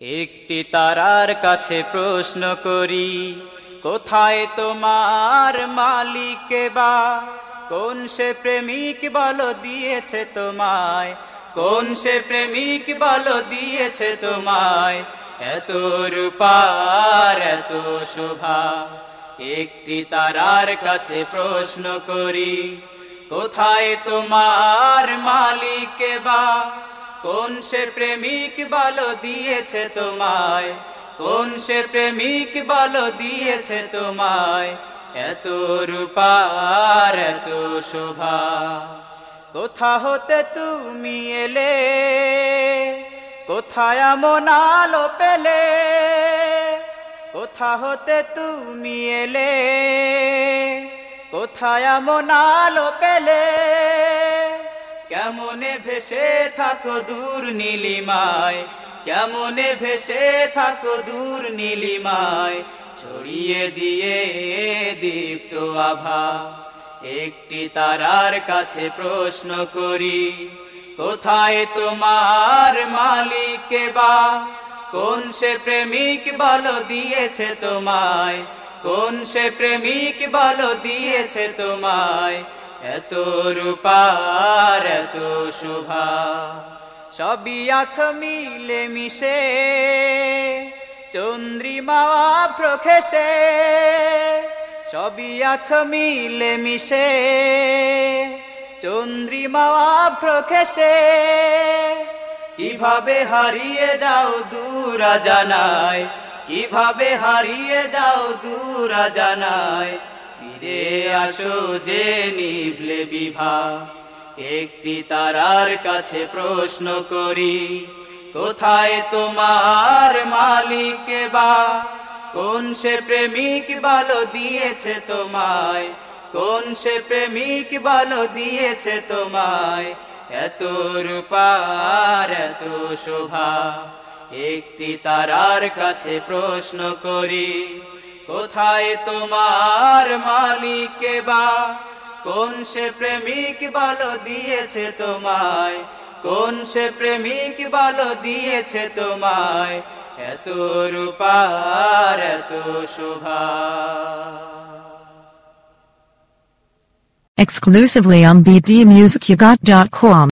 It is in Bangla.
একটি তারার কাছে প্রশ্ন করি, কোথায় তোমার মালিক বা? কোন সে প্রেমিক বলো দিয়েছে তোমায়? কোন সে প্রেমিক বলো দিয়েছে তোমায়? এত রূপার এত শোভা। একটি তারার কাছে প্রশ্ন করি, কোথায় তোমার মালিক বা? কোন সে প্রেমিক বলো দিয়েছে তোমায়? কোন সে প্রেমিক বলো দিয়েছে তোমায়? এত রূপার এত শোভা। কোথা হতে তুমি এলে? কোথায় এমন আলো পেলে? কোথা হতে তুমি এলে? কোথায় এমন আলো পেলে? কেমনে ভেসে থাকো দূর নীলিমায়? কেমনে ভেসে থাকো দূর নীলিমায়? ছড়িয়ে দিয়ে দীপ্ত আভা। একটি তারার কাছে প্রশ্ন করি, কোথায় তোমার মালিক বা? কোন সে প্রেমিক বলো দিয়েছে তোমায়? কোন সে প্রেমিক বলো দিয়েছে তোমায়? এত রূপার, এত শোভা, সবই আছো মিলে মিশে। চন্দ্রিমা প্রখেসে, সবই আছো মিলে মিশে। চন্দ্রিমা প্রখেসে, কীভাবে হারিয়ে যাও দূরা জানায় কীভাবে হারিয়ে যাও দূরা জানায় ফিরে আসো যে নিভলে বিভা। একটি তারার কাছে প্রশ্ন করি, কোথায় তোমার মালিক বা? কোন সে প্রেমিক বলো দিয়েছে তোমায়? কোন সে প্রেমিক বলো দিয়েছে তোমায়? এত রূপার এত শোভা। একটি তারার কাছে প্রশ্ন করি কোথায় তোমার মালিক বা? কোন সে প্রেমিক বলো দিয়েছে তোমায়? কোন সে প্রেমিক বলো দিয়েছে তোমায়? এত রূপার এত শোভা। Exclusively on bdmusicyougot.com.